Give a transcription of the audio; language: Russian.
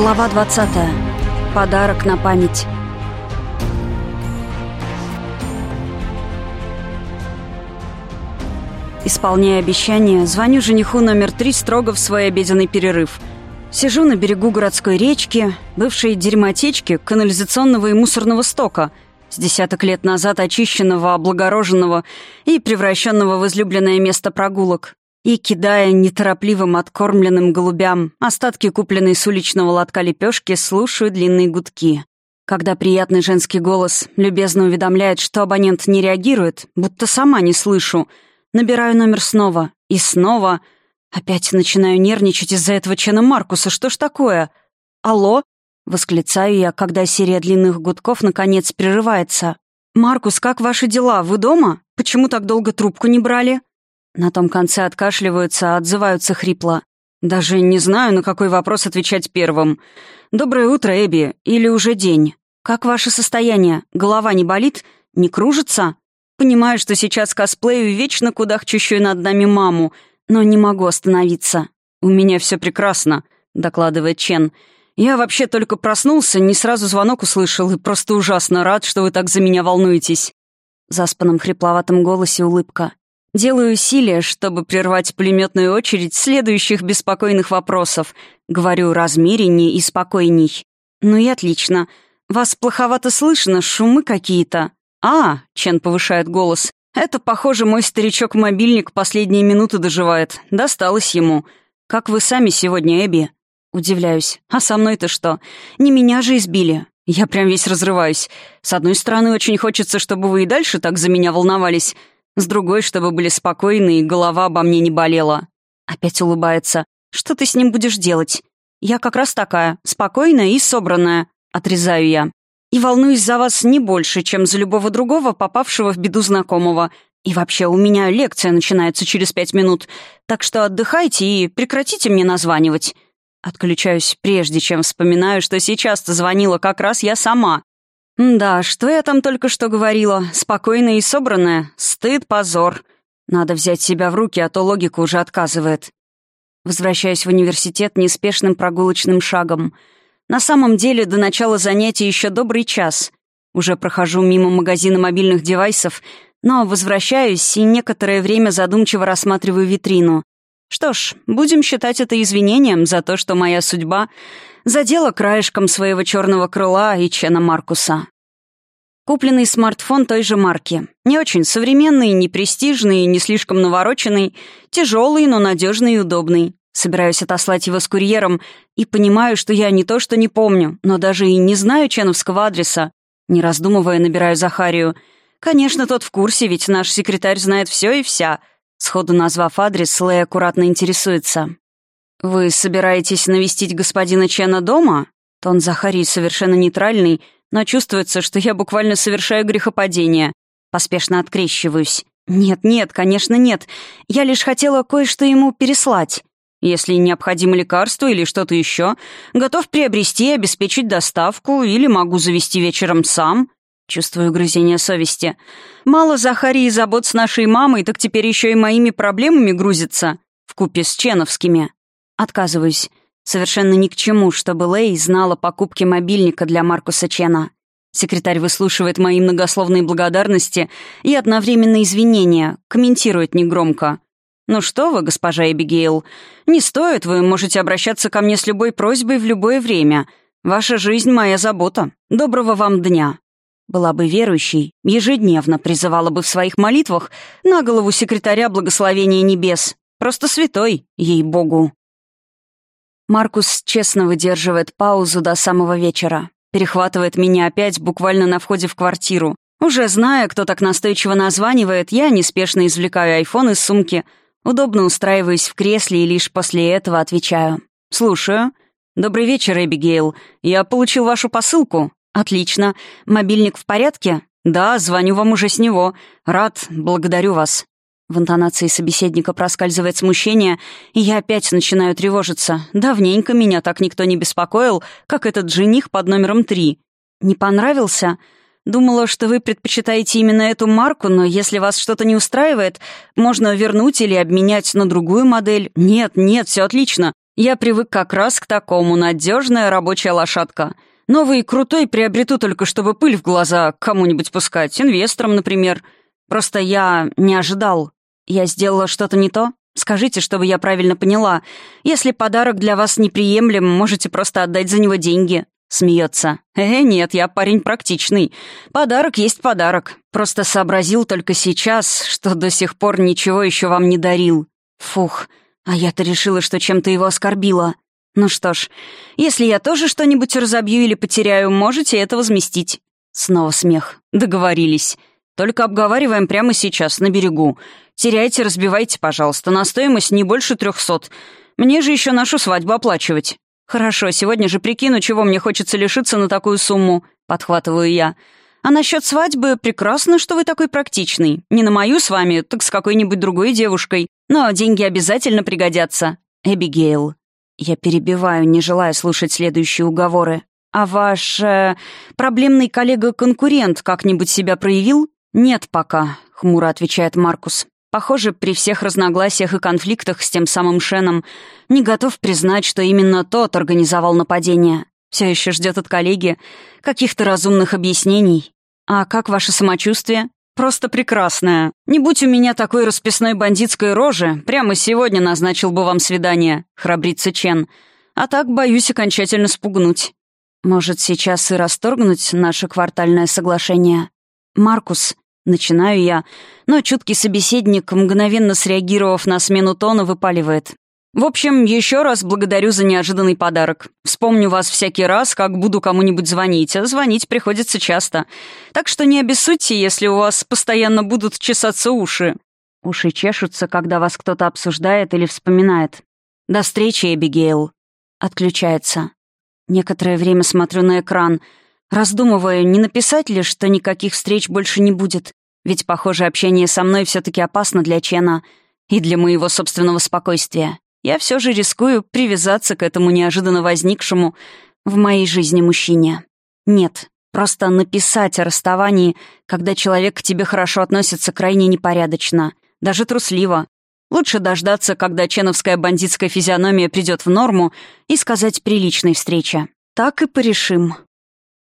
Глава 20. Подарок на память. Исполняя обещание, звоню жениху номер три строго в свой обеденный перерыв. Сижу на берегу городской речки, бывшей дерьмотечки канализационного и мусорного стока, с десяток лет назад очищенного, облагороженного и превращенного в излюбленное место прогулок, и, кидая неторопливым откормленным голубям остатки купленной с уличного лотка лепешки, слушаю длинные гудки. Когда приятный женский голос любезно уведомляет, что абонент не реагирует, будто сама не слышу, набираю номер снова. И снова... Опять начинаю нервничать из-за этого Чена Маркуса. Что ж такое? «Алло?» — восклицаю я, когда серия длинных гудков наконец прерывается. «Маркус, как ваши дела? Вы дома? Почему так долго трубку не брали?» На том конце откашливаются, отзываются хрипло. Даже не знаю, на какой вопрос отвечать первым. «Доброе утро, Эбби. Или уже день? Как ваше состояние? Голова не болит? Не кружится?» Понимаю, что сейчас косплею вечно кудахчущую над нами маму, но не могу остановиться. «У меня все прекрасно», — докладывает Чен. «Я вообще только проснулся, не сразу звонок услышал и просто ужасно рад, что вы так за меня волнуетесь». В заспанном хрипловатом голосе улыбка. Делаю усилия, чтобы прервать пулеметную очередь следующих беспокойных вопросов. Говорю размереннее и спокойней. Ну и отлично. Вас плоховато слышно, шумы какие-то. А, Чен повышает голос. Это, похоже, мой старичок-мобильник последние минуты доживает. Досталось ему. Как вы сами сегодня, Эбби? Удивляюсь. А со мной-то что? Не меня же избили. Я прям весь разрываюсь. С одной стороны, очень хочется, чтобы вы и дальше так за меня волновались. С другой, чтобы были спокойны и голова обо мне не болела. Опять улыбается. «Что ты с ним будешь делать?» «Я как раз такая, спокойная и собранная», — отрезаю я. «И волнуюсь за вас не больше, чем за любого другого, попавшего в беду знакомого. И вообще, у меня лекция начинается через пять минут, так что отдыхайте и прекратите мне названивать». Отключаюсь прежде, чем вспоминаю, что сейчас-то звонила как раз я сама. «Да, что я там только что говорила? Спокойная и собранная? Стыд, позор. Надо взять себя в руки, а то логика уже отказывает». Возвращаюсь в университет неспешным прогулочным шагом. На самом деле, до начала занятий еще добрый час. Уже прохожу мимо магазина мобильных девайсов, но возвращаюсь и некоторое время задумчиво рассматриваю витрину. Что ж, будем считать это извинением за то, что моя судьба задела краешком своего черного крыла и Чена Маркуса. Купленный смартфон той же марки. Не очень современный, не престижный, не слишком навороченный, тяжелый, но надежный и удобный. Собираюсь отослать его с курьером и понимаю, что я не то что не помню, но даже и не знаю ченовского адреса. Не раздумывая, набираю Захарию. Конечно, тот в курсе, ведь наш секретарь знает все и вся — Сходу назвав адрес, Лэй аккуратно интересуется. «Вы собираетесь навестить господина Чена дома?» Тон Захарии совершенно нейтральный, но чувствуется, что я буквально совершаю грехопадение. Поспешно открещиваюсь. «Нет, нет, конечно, нет. Я лишь хотела кое-что ему переслать. Если необходимо лекарство или что-то еще, готов приобрести и обеспечить доставку, или могу завести вечером сам. Чувствую грызение совести. Мало Захарии забот с нашей мамой, так теперь еще и моими проблемами грузится. Вкупе с ченовскими. Отказываюсь. Совершенно ни к чему, чтобы Лэй знала покупки мобильника для Маркуса Чена. Секретарь выслушивает мои многословные благодарности и одновременно извинения, комментирует негромко. «Ну что вы, госпожа Эбигейл, не стоит, вы можете обращаться ко мне с любой просьбой в любое время. Ваша жизнь — моя забота. Доброго вам дня». Была бы верующей, ежедневно призывала бы в своих молитвах на голову секретаря благословения небес. Просто святой, ей-богу. Маркус честно выдерживает паузу до самого вечера. Перехватывает меня опять буквально на входе в квартиру. Уже зная, кто так настойчиво названивает, я неспешно извлекаю айфон из сумки, удобно устраиваюсь в кресле и лишь после этого отвечаю. «Слушаю. Добрый вечер, Эбигейл. Я получил вашу посылку. «Отлично. Мобильник в порядке?» «Да, звоню вам уже с него. Рад, благодарю вас». В интонации собеседника проскальзывает смущение, и я опять начинаю тревожиться. Давненько меня так никто не беспокоил, как этот жених под номером три. «Не понравился?» Думала, что вы предпочитаете именно эту марку, но если вас что-то не устраивает, можно вернуть или обменять на другую модель. Нет, нет, все отлично. Я привык как раз к такому, надежная рабочая лошадка. Новый крутой приобрету только, чтобы пыль в глаза кому-нибудь пускать, инвесторам, например. Просто я не ожидал. Я сделала что-то не то? Скажите, чтобы я правильно поняла. Если подарок для вас неприемлем, можете просто отдать за него деньги. Смеется. «Э, нет, я парень практичный. Подарок есть подарок. Просто сообразил только сейчас, что до сих пор ничего еще вам не дарил. Фух, а я-то решила, что чем-то его оскорбила. Ну что ж, если я тоже что-нибудь разобью или потеряю, можете это возместить». Снова смех. Договорились. Только обговариваем прямо сейчас, на берегу. Теряйте, разбивайте, пожалуйста, на стоимость не больше трехсот. Мне же еще нашу свадьбу оплачивать. «Хорошо, сегодня же прикину, чего мне хочется лишиться на такую сумму», — подхватываю я. «А насчет свадьбы прекрасно, что вы такой практичный. Не на мою с вами, так с какой-нибудь другой девушкой. Но деньги обязательно пригодятся. Эбигейл». Я перебиваю, не желая слушать следующие уговоры. «А ваш... Э, проблемный коллега-конкурент как-нибудь себя проявил?» «Нет пока», — хмуро отвечает Маркус. Похоже, при всех разногласиях и конфликтах с тем самым Шеном не готов признать, что именно тот организовал нападение. Все еще ждет от коллеги каких-то разумных объяснений. А как ваше самочувствие? Просто прекрасное. Не будь у меня такой расписной бандитской рожи, прямо сегодня назначил бы вам свидание, храбрится Чен. А так боюсь окончательно спугнуть. Может, сейчас и расторгнуть наше квартальное соглашение? Маркус, Начинаю я, но чуткий собеседник, мгновенно среагировав на смену тона, выпаливает. «В общем, еще раз благодарю за неожиданный подарок. Вспомню вас всякий раз, как буду кому-нибудь звонить, а звонить приходится часто. Так что не обессудьте, если у вас постоянно будут чесаться уши». Уши чешутся, когда вас кто-то обсуждает или вспоминает. «До встречи, Эбигейл». Отключается. Некоторое время смотрю на экран, раздумывая, не написать ли, что никаких встреч больше не будет. Ведь, похоже, общение со мной все таки опасно для Чена и для моего собственного спокойствия. Я все же рискую привязаться к этому неожиданно возникшему в моей жизни мужчине. Нет, просто написать о расставании, когда человек к тебе хорошо относится, крайне непорядочно, даже трусливо. Лучше дождаться, когда ченовская бандитская физиономия придет в норму, и сказать приличной встрече. Так и порешим.